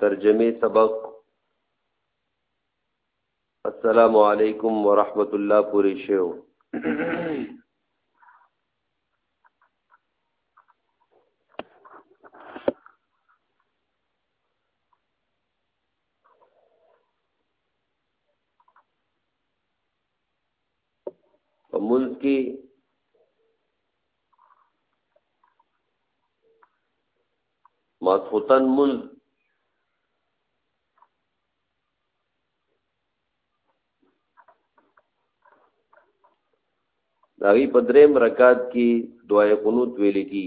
ترجمه سبق السلام علیکم ورحمت الله پوری شو په منځ کې ماسخوتن مونږ داغي په دریم رکعت کې دعای قنوت ویل کی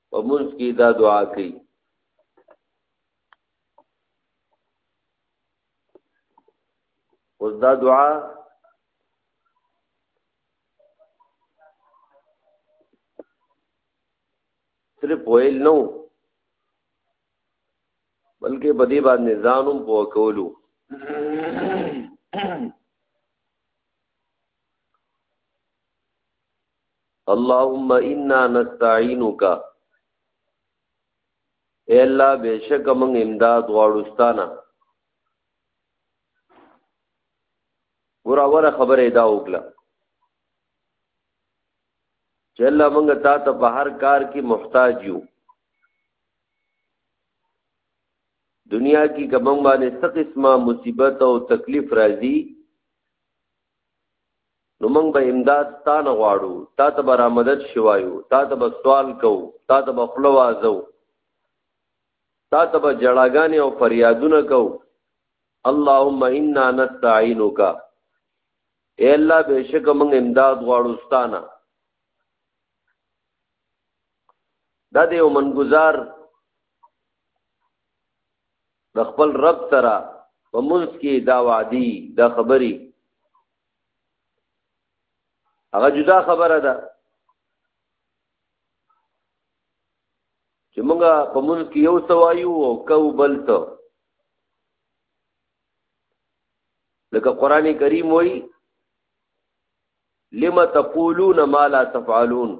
په منځ کې دا دعا کوي اوس دا دعا صرف ویل نو بلکې په دې باندې ځانوم په کولو اللهم انا نستعينك اے الله بشک من امداد غواړو ستانه ګور اوله خبره دا وکړه چې الله موږ تا ته په هر کار کې محتاج یو دنیا کې کوم باندې څه قسمه مصیبت او تکلیف راځي نو موږ به امداد تا نه غواړو تا ته به رامدد شوایو تا ته به سوال کوو تا ته به خوله وازو تا ته به جړاګانې او فریادونه کوو اللهم انا نستعینک اے الله بهشکه موږ امداد غواړو ستانه دا د یو منګزار د خپل رب سره په منځ کې دا وعدي دا خبري هغه جدا خبره ده چې موږ په منځ کې یو سوایو او کو بل ته لکه قران کریم وایي لما تقولون ما لا تفعلون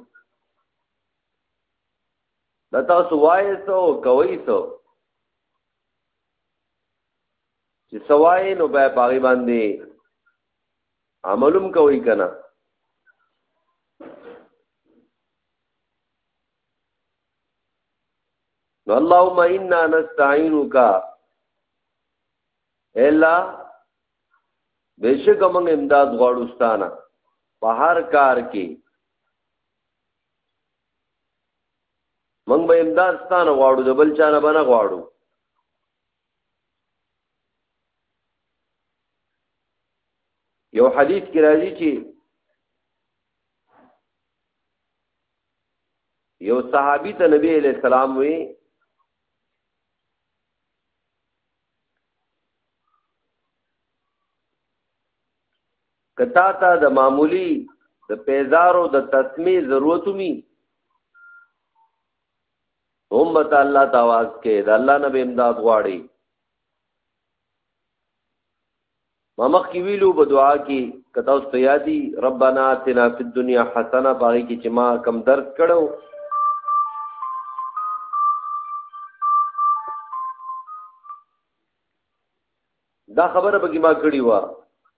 دا تاسو وایې سو کوي سو چې سوای نو به پاغي باندې عملوم کوي کنه نو اللهم انا نستعينك الا بشک موږ امداد غواړو ستانه په هر کار کې موږ به امداد ستانه غواړو د بل چانه بنه غواړو یو حدیث کې راځي چې یو صحابي ته نبی علیہ السلام وی که تا ته د معمولی د پیزارو د تسمی ضرورت می هم به ته الله ته آواز کې د الله نه به امداد غواړي ما مخ کې ویلو په دعا کې کته اوس ته یادي ربانا اتنا فی الدنیا حسنه باغی کې چې ما کم درس کړو دا خبره به ما کړی و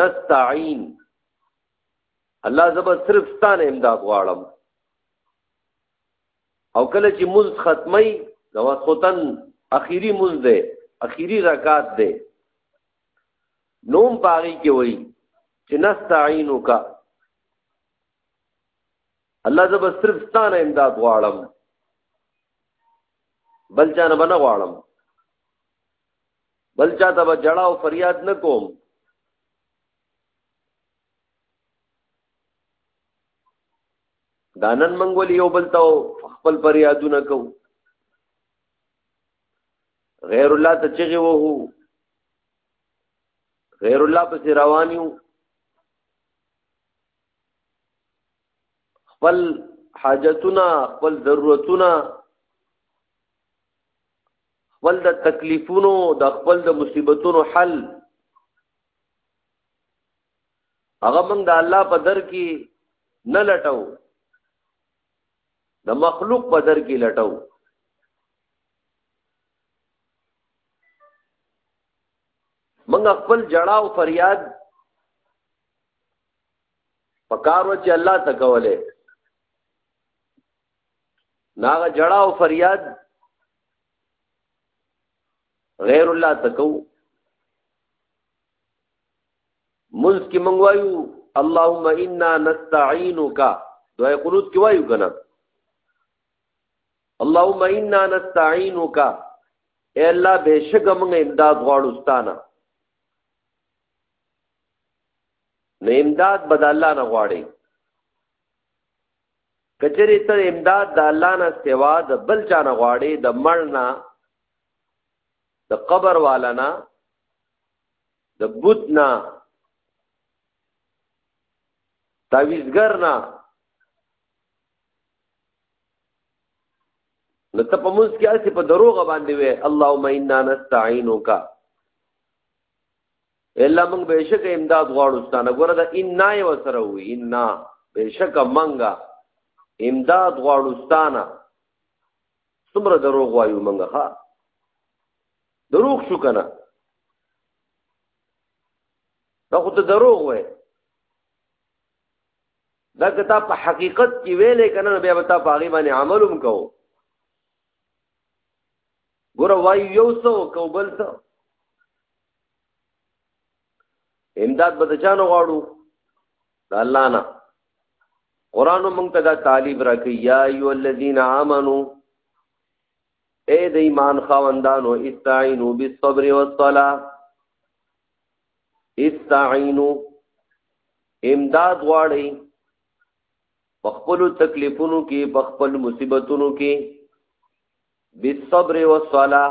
نستعين الله زبر صرف ستانه امداد غواړم او کله چې مز ختمي دا وختن اخیری مز ده اخیری رکعت ده نوم پاغي کې وای چې نستعينک الله زبر صرف ستانه امداد غواړم بل چانه بنه غواړم بل چا ته جړا او فریاد نه کوم دانن منګول یو بل ته خپل فریادونه کو غیر الله ته چغه وو غیر الله پس روانیو خپل حاجتونه خپل ضرورتونه خپل د تکلیفونو د خپل د مصیبتونو حل هغه موږ د الله په در کې نه لټو د مخلوق په در کې لټو موږ خپل جړا او فریاد پکارو چې الله تکوله ناغه جړا او فریاد غیر الله تکو منځ کې مونږ وایو اللهم انا نستعينك دعای قنوت کې وایو کنه اللهم انا نستعينك اے الله بهشګ مونږ امداد غواړو ستانه نو امداد بد الله نه غواړي کچری ته امداد د الله نه سوا د بل چا نه غواړي د مړ نه د قبر والا نه د بوت نه تعویزګر نه نو ته په موږ کې اسی په دروغ باندې وې اللهم انا نستعينک الا موږ به شک امداد غواړو ستانه ګوره دا ان نه یو سره وي ان نه به شک منګه امداد غواړو ستانه څومره دروغ وایو منګه ها دروغ شو کنه دا خو ته دروغ وای دا کتاب په حقیقت کې ویلې کنه بیا به تا په هغه باندې عمل هم کوو ګوره وایو یو څو کو بل څو امداد به د چانو غواړو د الله نه قران مونږ ته دا طالب راکې یا ایو الذین آمنو اے د ایمان خواندانو استعینوا بالصبر والصلاه استعینوا امداد غواړي په خپل تکلیفونو کې په خپل مصیبتونو کې بالصبر والصلاه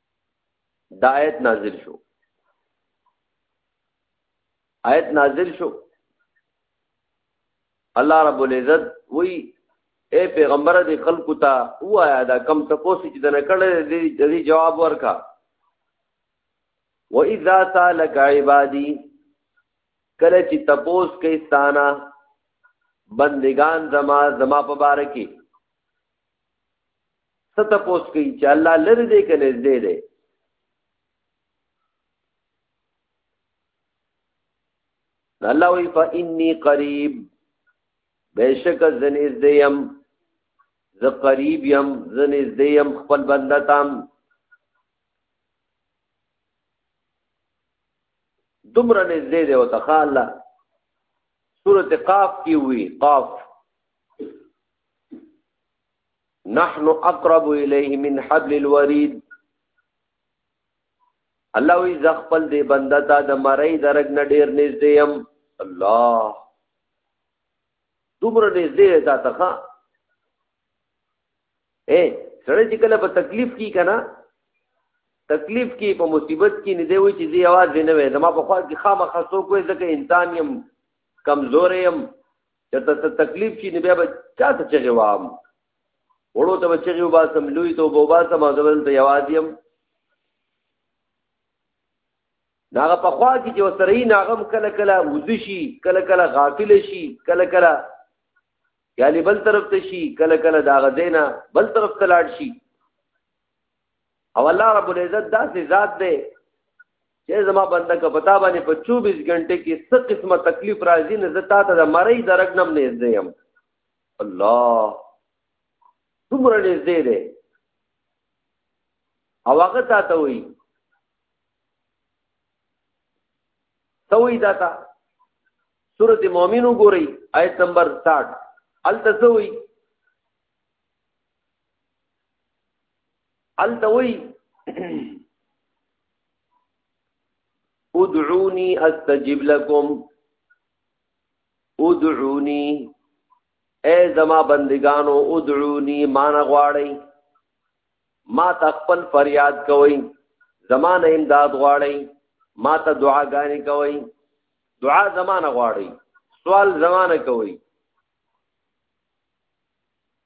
دا آیت نازل شو آیت نازل شو الله رب العزت وی اے پیغمبر دی خلق تا وایا دا کم تپوسی چې دنه کړه دې جواب ورکا و اذا سالک عبادی کله چې تپوس کې ستانا بندگان زما زما په بار کې ست پوس کوي چې الله لری دی کنه دې دی الله وی فإني قریب بیشک زنیز دیم ز قریب یم زنیز دیم خپل بنده تام دومره نږدې دی او تخا الله سورته قاف کې وی قاف نحن اقرب الیه من حبل الورید الله وی ز خپل دی بنده ته د مړی درګ نه ډیر نږدې يم الله دومره نږدې تا ته ښا اے سره چې کله په تکلیف کی کنه تکلیف کی په مصیبت کی نه دی وی چې زی आवाज نه وې زما په خوا کې خامخا سو کوې ځکه انسان يم کمزور يم چرته ته تکلیف شي نو بیا به چاته چغې وام وړو ته به چغې وباسم لوی ته به وباسم او زه به دلته یوازې یم نو هغه پخوا کې چې ورسره یي نو هغه هم کله کله وزه شي کله کله غافل شي کله کله یعنې بل طرف ته شي کله کله د هغه ځای نه بل طرف ته لاړ شي او الله رب العزت داسې ذات دی چې زما بنده که پتا باندې په 24 غنټه کې څه قسمه تکلیف راځي نه زتا ته د مړی درګنم نه زیم الله څومره نږدې دی او هغه تا ته وایي ته وایي دا تا سورت مومن وګورئ آیت نمبر 60 التسوي التوي ادعوني استجب لكم ادعوني اے زما بندگانو ادعوني مان غواړي ما تخپل فریاد کوي زمانه امداد غواړي ما ته دعاګانې کوي دعا زمانه غواړي سوال زمانه کوي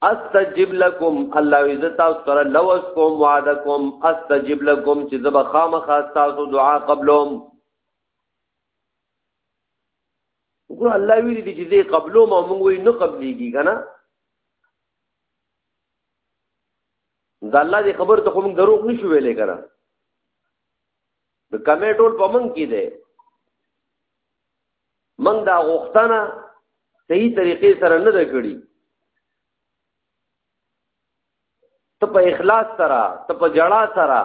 استجب لكم الله عز تاسو سره لوس کوم وعده کوم استجب لكم چې زب خامخا تاسو دعا قبلوم وګوره الله ویلي دي چې دې قبلو ما موږ وی نه قبليږي کنه دا الله دې خبر ته کوم دروغ نشو ویلې کنه د کمیټول په موږ کې ده من دا غوښتنه صحیح طریقې سره نه ده کړې ته په اخلاص سره ته په جړا سره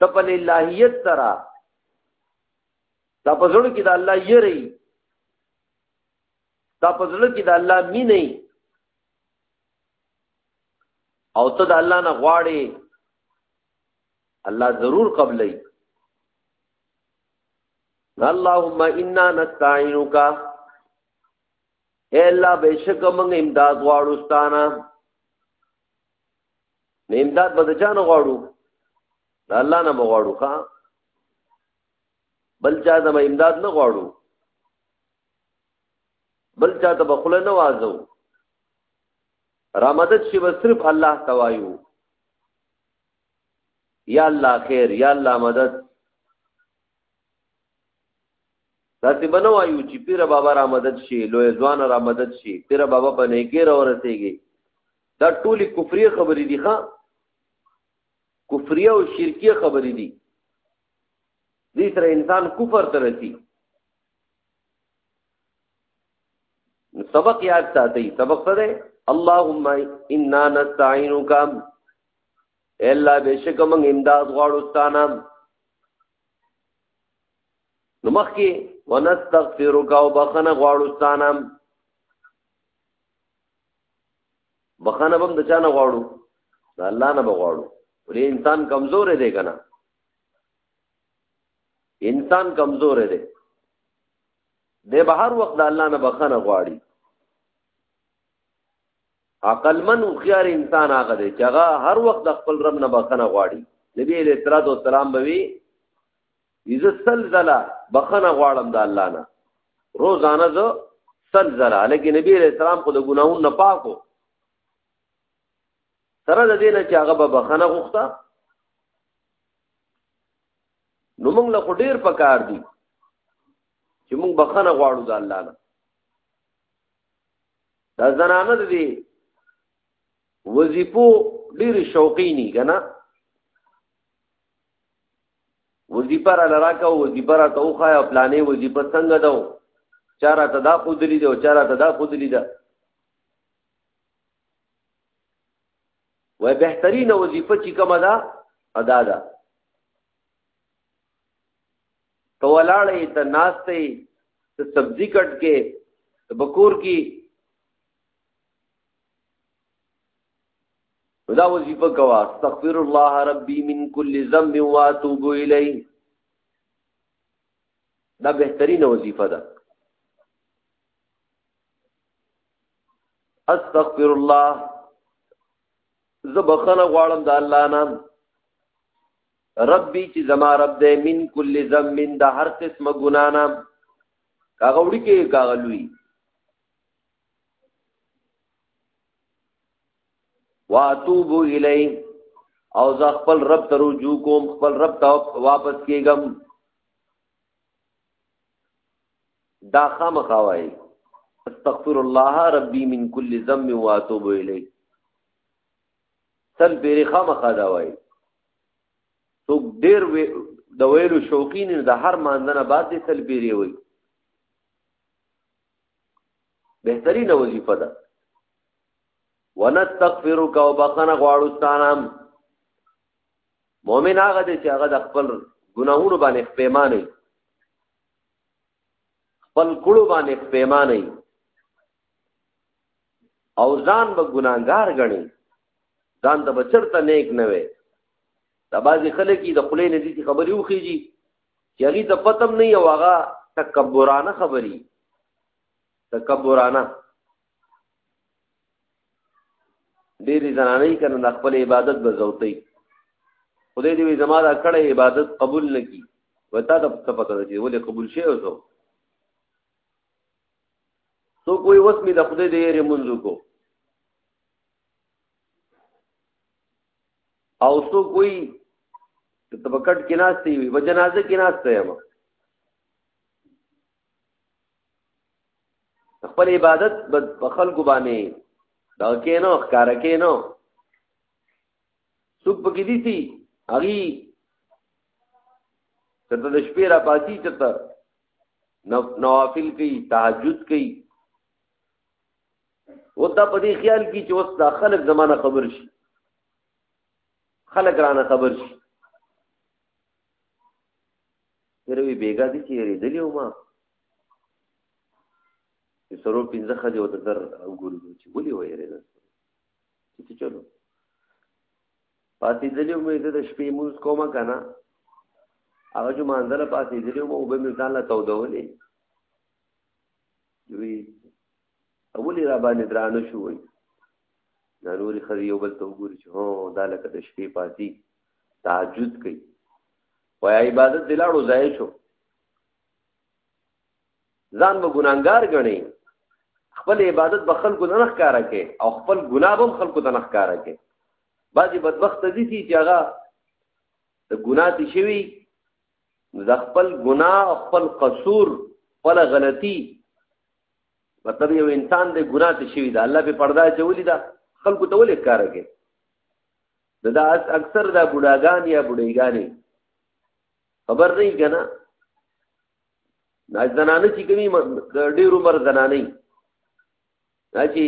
ته په للهیت سره دا په زړه کې د الله یری دا په زړه کې د الله مینې او ته د الله نه غواړې الله ضرور قبلې اللهم انا نستعينك اے الله بشک موږ امداد غواړو ستانه نه امداد به د چانه غواړو د الله نه غواړو ښا بل چا د امداد نه غواړو بل چا ته بخله نه وازو را مدد شي به صرف الله توایو یا الله خیر یا الله مدد داسې بنو وایو چې پیر بابا را مدد شي لوی ځوان را مدد شي پیر بابا په نیکی را ورسیږي دا ټولي کفري خبرې دي ښا کفري او شرکي خبرې دي دې سره انسان کفر ته رسی سبق یاد ساتي سبق څه دی اللهم انا نستعينك الا بشک من امداد غواړو ستانه نو مخکې ونستغفرک او بخنه غواړو ستانه بخنه بم د چانه غواړو الله نه بغواړو ولې انسان کمزور دی کنه انسان کمزور دی د بهر وخت د الله نه بخنه غواړي عقل من او خيار انسان هغه دی چې هغه هر وخت د خپل رب نه بخنه غواړي نبی عليه الصلاه والسلام به وی یزه سلزله بخنه غواړم د الله نه روزانه زه سلزله لکه نبی عليه السلام خو د ګناهونو نه پاکو سره د دې نه چې هغه به بخنه غوښته نو موږ له ډیر پکار دي چې موږ بخنه غواړو د الله نه دا زنانه دي وظیفو ډیر شوقي نه کنه وظیفه را لراکا وظیفه را ته وخا او پلانې وظیفه څنګه دو چاره ته دا خودلی دی او چاره ته دا خودلی ده وای بهترینه وظیفه چې کومه ده ادا ده ته ولاړې ته ناشته ته سبزی کټ کې ته بکور کې دا وظیفه کوا استغفر الله ربي من كل ذنب واتوب اليه دا بهترینه وظیفه ده استغفر الله زبخنه غواړم د الله نام ربي چې زما رب دی من کل ذنب د هر قسم ګنا نه کاغه وړي کې کاغه لوی واتوب الی او زه خپل رب ته رجوع کوم خپل رب ته واپس کیږم دا خامخا وای استغفر الله ربي من كل ذنب واتوب اليه تل پیری خامخا دا وای څوک ډیر د ویلو شوقین د هر مانځنه بعد دې تل پیری وای بهترینه وظیفه ده ونستغفرک او بخنه غواړو ستانم مؤمن هغه دی چې هغه د خپل ګناهونو باندې پیمانه خپل کړو باندې پیمانه او ځان به ګناګار غني ځان ته بچرته نیک نه وي دا بعضی خلک د خلې نه دي خبرې وخیږي چې هغه ته پتم نه یو هغه تکبرانه خبري تکبرانه ډېری زنانه یې کنه د خپل عبادت به زوتي خدای دې زما دا کړه عبادت قبول نکي وتا ته پته ده چې ولې قبول شي او څوک وایي اوس مې د خدای د یېرې مونځ وکړو او څوک وایي چې ته په کټ کې ناستې وي په جنازه کې ناسته یم خپل عبادت په خلکو باندې دا کې نه ښکارا کې نه څوک پکې دي سي هغه کته د شپې را پاتې چته نوافل کوي تهجد کوي ودا په دې خیال کې چې اوس دا خلک زمانہ خبر شي خلک رانه خبر شي تروي بیګا دي چې لري دلی ما چې سرو پنځه خځه وته در وګورم چې ولي وایره ده چې چلو پاتې دلی مې زه د شپې مونږ کومه که نه هغه چې مانځله پاتې دلی مو به مې ځان له تودولې وی اولی را باندې درانه شو وی دا نورې ښځې یو بل ته وګوري چې هو دا لکه د شپې پاتې تعجد کوي وای عبادت دلاړو ځای شو ځان به ګناګار غني خپل عبادت به خلکو نه ښکارا کې او خپل ګناه به خلکو ته نه ښکارا کې بعضي بدبخت دي چې هغه د ګناه دي شوی د خپل ګناه او خپل قصور خپل غلطي مطلب یو انسان د ګناه دي شوی دا الله په پردا چولې دا خلکو ته ولې ښکارا کې دا اکثر دا بډاګان یا بډایګانی خبر نه کنا دا زنانه چې کومي د ډېر عمر زنانه دا چې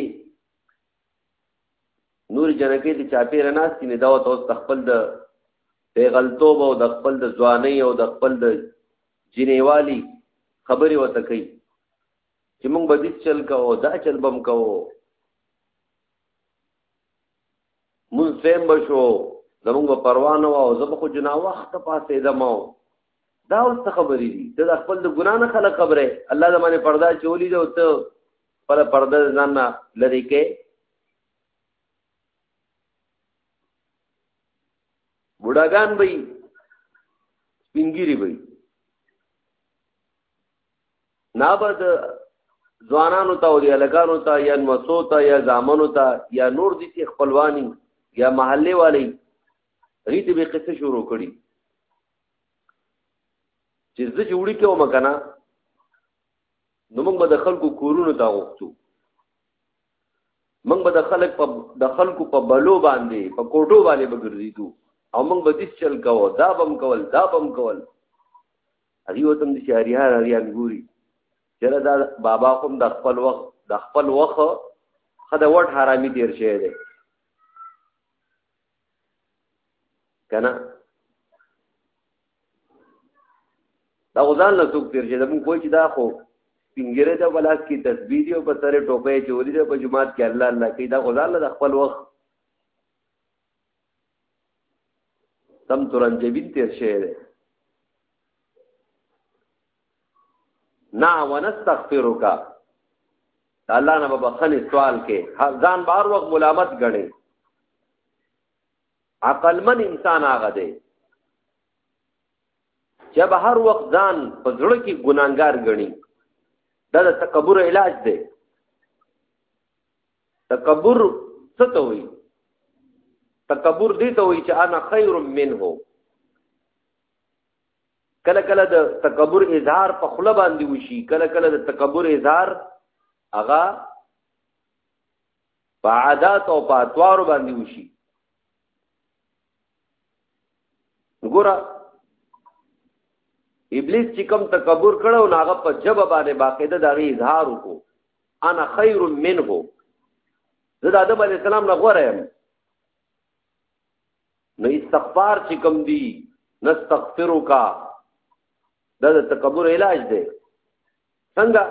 نور جنکې د چاپیر ناستې نه دا اوس د خپل د پیغلتوب او د خپل د ځواني او د خپل د جنیوالي خبرې وته کوي چې موږ به دې چل کوو دا چل بم کوو مونږ سیم بشو زمونږ په پروانه او زه به خو جنا وخت پاسې دمو دا اوس څه خبرې دي ته د خپل د ګنا نه خلک خبره الله د باندې پرده چولی دی او ته پر پرده ځان نه لری کې بوډاګان به سپینګيري به نابد ځوانانو ته او یا لګانو ته یا نوڅو ته یا زامنو ته یا نور دي چې خپلوانی یا محله والی ریته به قصه شروع کړي چې زه چې وړي کوم کنه نو موږ به د خلکو کورونو ته غوښتو موږ به د خلک په د خلکو په بلو باندې په کوټو باندې بګرځیدو او موږ به دې چل کاو دا بم کول دا بم کول هغه وتم دي چې اړیا اړیا ګوري چېرې دا بابا کوم د خپل وخت د خپل وخت خدای وټ حرامي تیر شوی دی کنه دا غزان له څوک تیر چې دا مونږ کوی چې دا خو پنګره دا ولاس کی تسبیح دی او په سره ټوپه چوری دی په جماعت کې الله الله کې دا غزان له خپل وخت تم ترنجبین تیر شوی دی نا ونستغفرک الله نه به خني سوال کې ځان بار وخت ملامت غړي عقل من انسان هغه دی چې به هر وخت ځان په زړه کې ګناګار غړي دا د تکبر علاج دی تکبر څه ته وایي تکبر دې ته وایي چې انا خیر منه کله کله د تکبر اظهار په خله باندې وشي کله کله د تکبر اظهار هغه په عادت او په اطوار باندې وشي ګوره ابلیس چې کوم تکبر کړو ناغه په جبه باندې باقاعده دغه اظهار وکړو انا خیر منه زه د آدم علی السلام نه غوړم نو استغفار چې کوم دی نستغفرک دا د تکبر علاج دی څنګه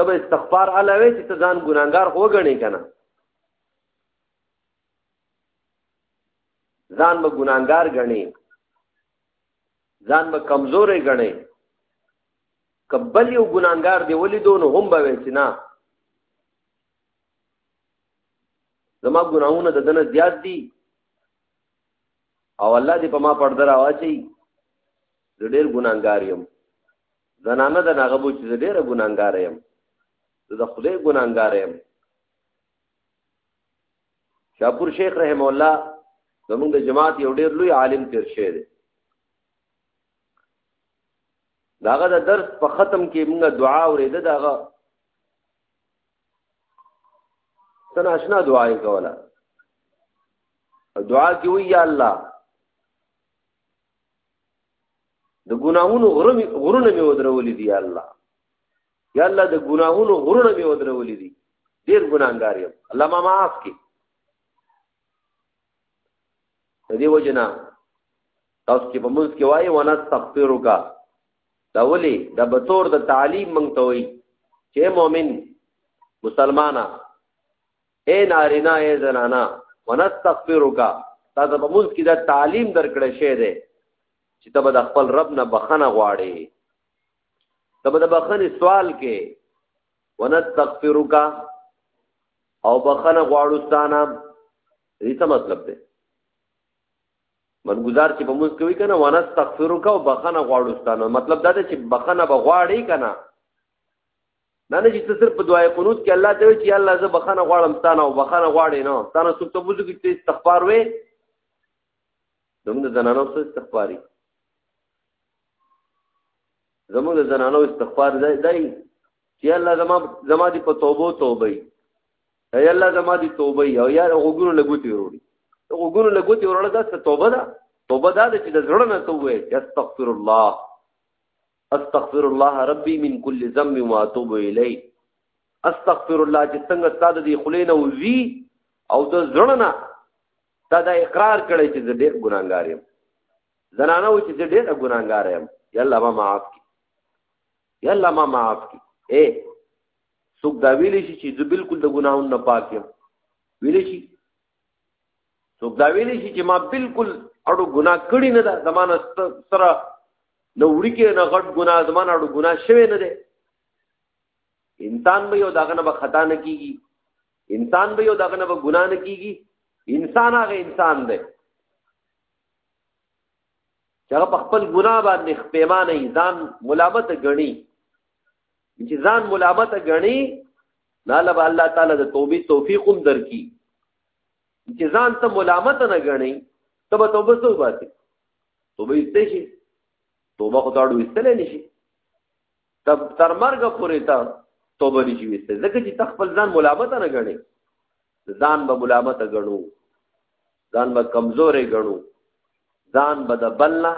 تب استغفار علاوه چې ته ځان ګناګار وګڼې کنه ځان به ګناګار غني ځان به کمزورې غني کبل یو ګناګار دی ولیدو نو هم به وې چې نه زما ګناهونه د دنه زیات دي او الله دې په ما پرده راواچي زه ډېر ګناګار یم زنانه د هغه بو چې زه ډېر ګناګار یم زه د خدای ګناګار یم شاپور شیخ رحم الله زمونږ د جماعت یو ډېر لوی عالم تیر شه دی داغه د درس په ختم کې موږ دعا اورېده داغه تنا اشنا دعا یې کوله دعا کې وی یا الله د ګناهونو غرمي غرونه مې ودرولې دي یا الله یا الله د ګناهونو غرونه مې ودرولې دي ډېر ګناهګار یم الله ما معاف کړي د دې وجنه تاسو چې په موږ کې وایي ونه استغفرک دا ولې دا به تور د تعلیم مونږ ته وایي چې مؤمن مسلمانا اے نارینا اے زنانا ونستغفرک تا ته موږ کې دا تعلیم درکړې شه دې چې ته به د خپل رب نه بخنه غواړې ته به د بخنې سوال کې ونستغفرک او بخنه غواړو ستانه دې څه مطلب دی منګزار چې په موږ کوي کنه وانا استغفرک او بخنه غواړو ستانه مطلب دا دی چې بخنه به غواړي کنه دا نه چې ته صرف په دعای قنوت کې الله ته وی چې الله زه بخنه غواړم ستانه او بخنه غواړي نه ستانه څوک ته وځو کې استغفار وې دومره زنانو سره استغفاري زموږ زنانو استغفار دی چې الله زما زما دي په توبو توبه اے الله زما دي توبه یو یار وګورو لګوتی وروړي وګورو لګوتی وروړه دا څه توبه ده توبه دا چې د زړه نه ته وې استغفر الله استغفر الله ربي من كل ذنب واتوب اليه استغفر الله چې څنګه ستاسو دي خلینو وی او د زړه نه تا دا اقرار کړی چې زه ډېر ګناګار یم زنانه و چې زه ډېر ګناګار یم یا الله ما معاف کی یا الله ما معاف کی اے څوک دا ویلی شي چې زه بالکل د ګناهونو نه پاک یم ویلی شي څوک دا ویلی شي چې ما بالکل اړو ګناه کړی نه ده زمانه سره نو وړي کې نه غټ ګناه زمانه اړو ګناه شوی نه ده انسان به یو داغه نه به خطا نه کیږي انسان به یو داغه نه به ګناه نه کیږي انسان هغه انسان دی چې هغه په خپل ګناه باندې پیمانه ځان ملامت غني چې ځان ملامت غني نه لبا الله تعالی د توبې توفیق هم درکې چې ځان ته ملامت نه غني تب توبه سو باسي توبه ایسته شي توبه خو تاړو ایستلې نشي تب تر مرګ پورې تا توبه نشي وسته ځکه چې تخپل ځان ملامت نه غني ځان به ملامت غنو ځان به کمزورې غنو ځان به د بلنا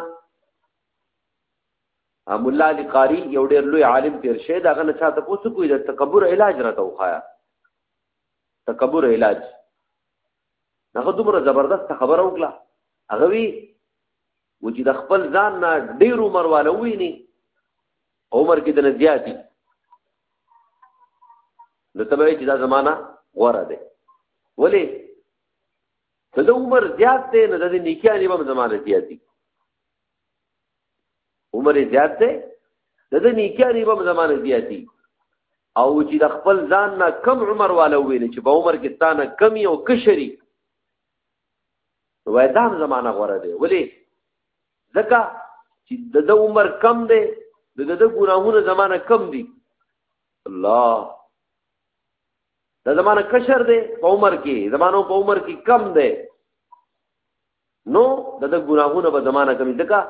مولا علی قاری یو ډیر لوی عالم تیر شه دا غنه چاته پوسو کوی د تکبر علاج راته وخایا تکبر علاج هغه دومره زبردست خبره وکړه هغه وی و چې د خپل ځان نه ډیر عمر والا ویني عمر کې د نه زیاتی نو تبه چې دا زمانہ غوړه ده ولی د عمر زیات دی نه د نیکیانې به زمانه زیاتی عمر زیات دی د دې نیکیاري په زمانه زیاتی او چې د خپل ځان نه کم عمر والا ویل چې په عمر کې ستانه کمی او کشری وای دا زمانہ غوړه دی ولی ځکه چې د د عمر کم دی د د ګناهونو زمانہ کم دی الله دا زمانہ کشر دی په عمر کې زمانو په عمر کې کم دی نو د د ګناهونه به زمانہ کمی دکا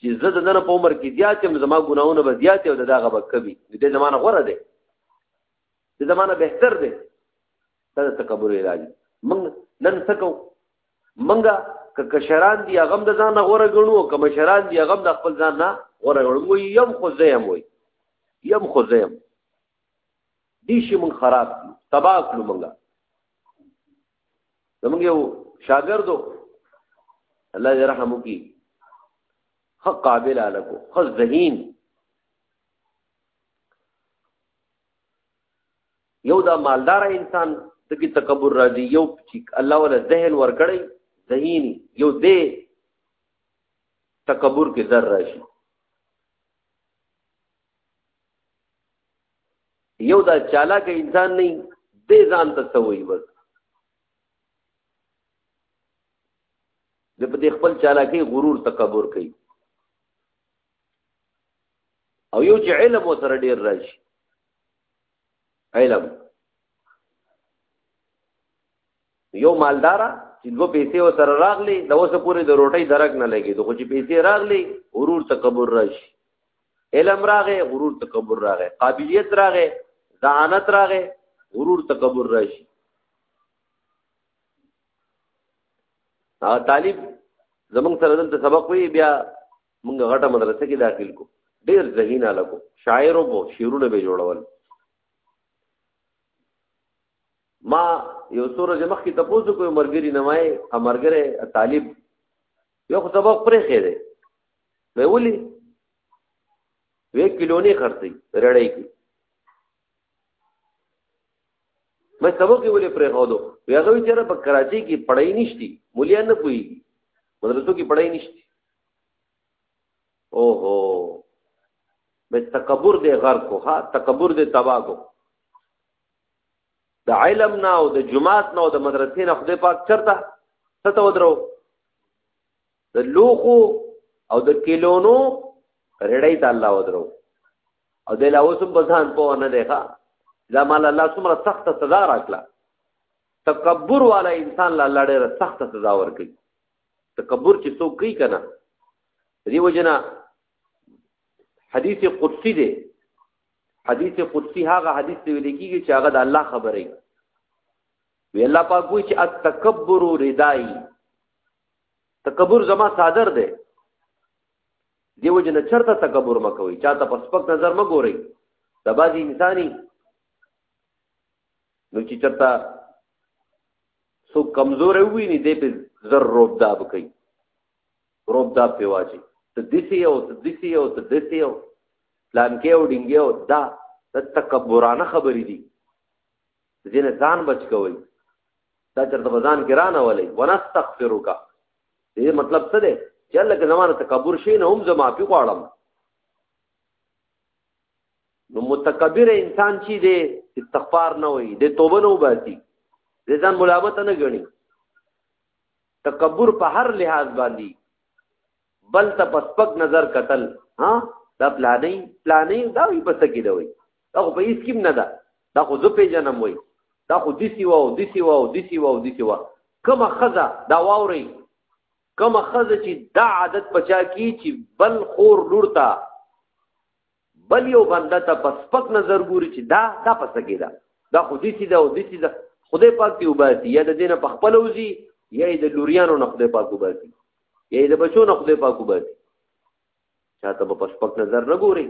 چې زه د دنه په عمر کې زیات یم زما ګناهونه به زیات او د دغه به کمی د زمانہ غوره دی د زمانہ بهتر دی دا د تکبر علاج من نن سکو منګه که کشران دی غم د ځان غوره غنو او که مشران دی غم د خپل ځان نه غوره غنو یم خو زیم وي یم خو زیم دي شي من خراب تباہ کړو منګه زمونږ یو شاګردو الله دې رحم وکړي خ قابل الکو خ ذهین یو دا مالدار انسان دغه تکبر راځي یو چې الله ولا ذهن ورکړي ذهین یو دې تکبر کې در راشي یو دا چالاک انسان نه دی ځان ته څه وایي بس د په دې خپل چالاکي غرور تکبر کوي او یو چې علم وسره ډیر راشي علم یو مالدار چې دوه پیسې و سره راغلي د اوسه پورې د روټۍ درک نه لګي دغه چې پیسې راغلي غرور تکبر راشي علم راغې غرور تکبر راغې قابلیت راغې ذہانت راغې غرور تکبر راشي او طالب زمونږ سره دلته سبق وی بیا مونږ غټه مدرسه کې داخل کو ډیر ذهین الکو شاعر وو شعرونه به جوړول ما یو څو ورځې مخکې تاسو کوی مرګري نه وای امرګره طالب یو خو سبق پرې خېره مې ولي وې کیلونې خرڅي رړې کې مې سبق یې ولې پرې خو دو هغه چې را په کراچي کې پړای نشتی مولیا نه پوي مدرسو کې پړای نشتی اوهو به تکبر دې غر کو ها تکبر دې تبا کو د علم نه او د جماعت نه او د مدرسې نه خدای پاک چرته څه ته ودرو د لوخو او د کیلونو رړی ته الله ودرو او د لاوسم په ځان په نه دی ښا دا مال الله څومره سخت سزا راکړه تکبر والا انسان لا الله ډېر سخت سزا ورکړي تکبر چې څوک کوي کنه دی وجنا حدیث قدسی دی حدیث قدسی هغه حدیث ته ویل کیږي چې هغه د الله خبره وي وی الله پاک وی چې التکبر ردای تکبر زما صادر دی دیو جن چرته تکبر مکوي چاته په سپک نظر مګوري د بازي انساني نو چې چرته سو کمزور وي نه دی په زر روب داب کوي روب دا په واجی ته دسی او ته دسی او ته دسی او پلان کې او ډینګي او دا د تکبرانه خبرې دي ځینې ځان بچ کوي دا چرته بزان کې رانه ولې ونستغفرک دې مطلب څه دی چې الله کې زمانه تکبر شي نه هم زما په غواړم نو متکبر انسان چې دی استغفار نه وي د توبه نه وباسي ځان ملامت نه ګڼي تکبر په هر لحاظ باندې بل ته په سپک نظر قتل ها دا پلانې پلانې دا وي په سکه دی وي دا خو په هیڅ کې نه ده دا خو زه پیژنم وي دا خو د سی واو د سی واو د سی واو د سی وا کومه خزه دا واوري کومه خزه چې دا عادت پچا کی چې بل خور لورتا بل یو بنده ته په سپک نظر ګوري چې دا دا په څه کې ده دا خو دې سي ده او دې سي ده خدای پاک دی وباسي یا د دینه په خپل وزي یا د لوریانو نه خدای پاک وباسي یا د بچو نه خدای پاک وباسي چاته په سپک نظر نه ګوري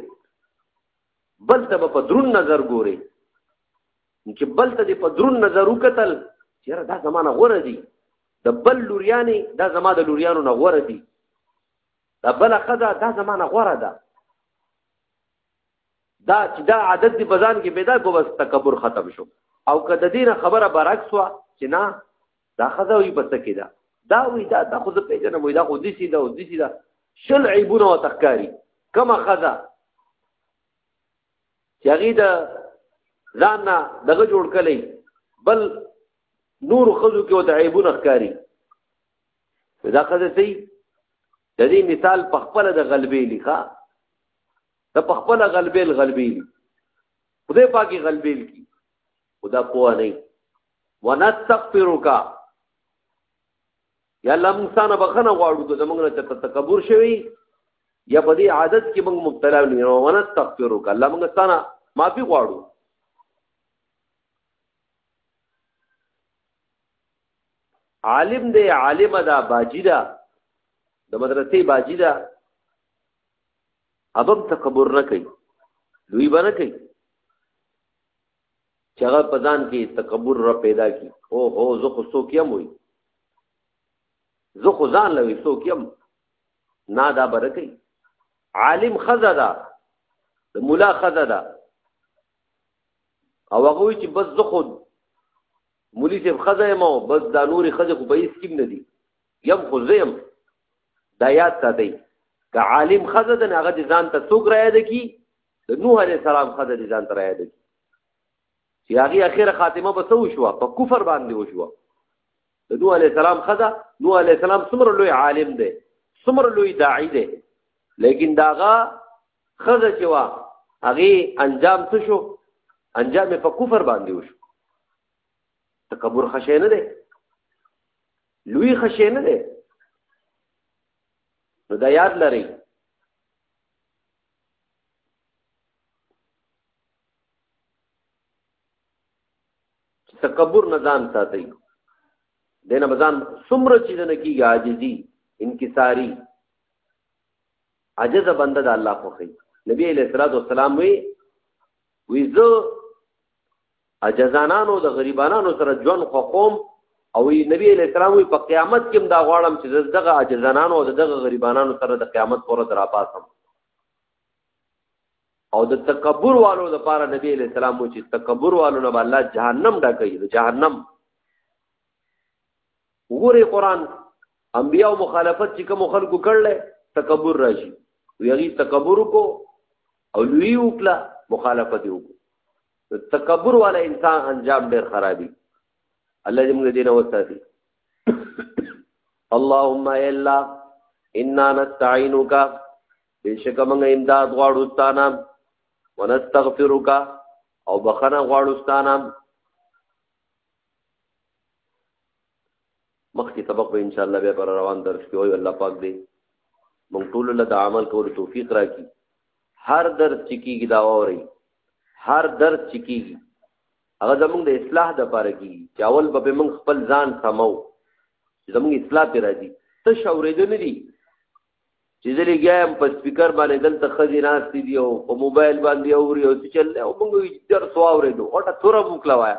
بل ته په درون نظر ګوري چې بل ته په درون نظر وکتل چیرې دا زمانہ غوره دي د بل لوریانې دا زما د لوریانو نه غوره دي دا بل خدا دا زمانه غوړه ده دا چې دا عادت دی بزان کې پیدا کو بس تکبر ختم شو او کله دې نه خبره برعکس وا چې نه دا خدا وي بس کې دا دا وي دا دا خود په جنم وي دا خود دي دا خود دي دا شل عيبونه وتخکاری کما خدا چې هغه دا ځان نه دغه جوړ کړي بل نور خزو کې وته عيبونه ښکاری دا خزه سي د دې مثال په خپل د غلبې لیکا د په خپل غلبې غلبې خدای پاکي غلبې کی خدا پوه نه ونستغفرک یا الله موږ سره بخنه غواړو ته موږ نه تکبر شوی یا په دې عادت کې موږ مبتلا نه یو ونستغفرک الله موږ سره معافي غواړو عالم دی عالم ده باجی ده د مدرسې باجی ده ابم تکبر نه کوي دوی به نه کوي چې هغه په ځان کې تکبر را پیدا کی او هو زه خو څوک یم وي زه خو ځان لوي څوک یم نه دا به نه کوي عالم خزه ده د مولا خزه ده او هغه چې بس زه خو مولی صاحب خزه ما بس دا نور خزه خو به هیڅ کیم نه دي یم خو زیم دا یاد ساتي که عالم خزه د هغه د ځان ته څوک را یاد کی د نوح علی السلام خزه د ځان ته را یاد کی چې هغه اخیره خاتمه به څه وشو په کفر باندې وشو د نوح علی السلام خزه نوح علی السلام څومره لوی عالم دی څومره لوی داعی دی لیکن داغه خزه چې وا هغه انجام څه شو انجام په کفر باندې وشو تکبر خشه نه دی لوی خشه نه دی نو دا یاد لرئ تکبر نه ځان ساتي دنه بزان سمره چې دنه کیږي عاجزي انکساری عجز بنده د الله خوخی نبی علیہ الصلوۃ والسلام وی وی زه عجزانانو د غریبانو سره ژوند خوقوم او نبی علیہ السلام وی په قیامت کې دا غواړم چې دغه عجزانانو او دغه غریبانو سره د قیامت پر ورځ راپاسم او د تکبر والو د پاره نبی علیہ السلام و چې تکبر والو نه الله جهنم ډکې د جهنم وګورئ قران انبیاء مخالفت چې کوم خلکو کړل تکبر راشي ویغي تکبر کو او لوی وکړه مخالفت وکړه تکبر والا انسان انجام ډیر خرابي الله دې موږ دې نه وساتي اللهم الا انا نستعينك بشک موږ امداد غواړو ستانه ونستغفرك او بخنه غواړو ستانه مخکې سبق به ان شاء الله بیا پر روان درس کې وي الله پاک دې مونږ ټول له د عمل کولو توفیق راکړي هر درس چې کیږي دا اوري هر درس چې کیږي هغه زمونږ د اصلاح د پاره کیږي چې اول به مونږ خپل ځان سمو زمونږ اصلاح پر راځي ته شاورېدل نه دي چې زه لګیایم په سپیکر باندې دلته خزي ناشتي دی او په موبایل باندې اوري او څه چل او موږ درس واورېدو او ټا تور موکلا وایا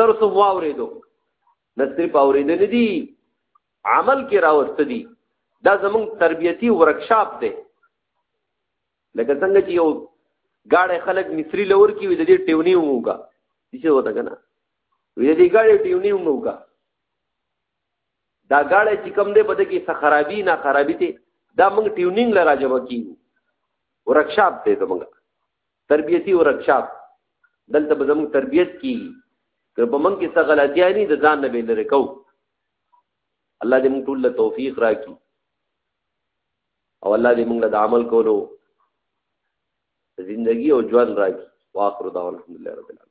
درس مو اوریدو نه صرف اوریدل دي عمل کې راوست دي دا زموږ تربیتی ورکشاپ دی لکه څنګه چې یو گاډه خلک مصری لور کې وي د دې ټیونی وموګه چې وته کنه وی دې گاډه ټیونی وموګه دا گاډه چې کم دی بده کې څه خرابي نه خرابي ته دا موږ ټیونینګ لراجو کیږو ورکشاپ دی زموږ تربیتی ورکشاپ دلته به زموږ تربیت کیږي که په موږ کې څه غلطیا نه د ځان نه به لري کو الله دې موږ ټول له توفیق راکړي او الله دې موږ له عمل کولو زندگی او ژوند راکړي واخر دعوانا الحمدلله رب العالمین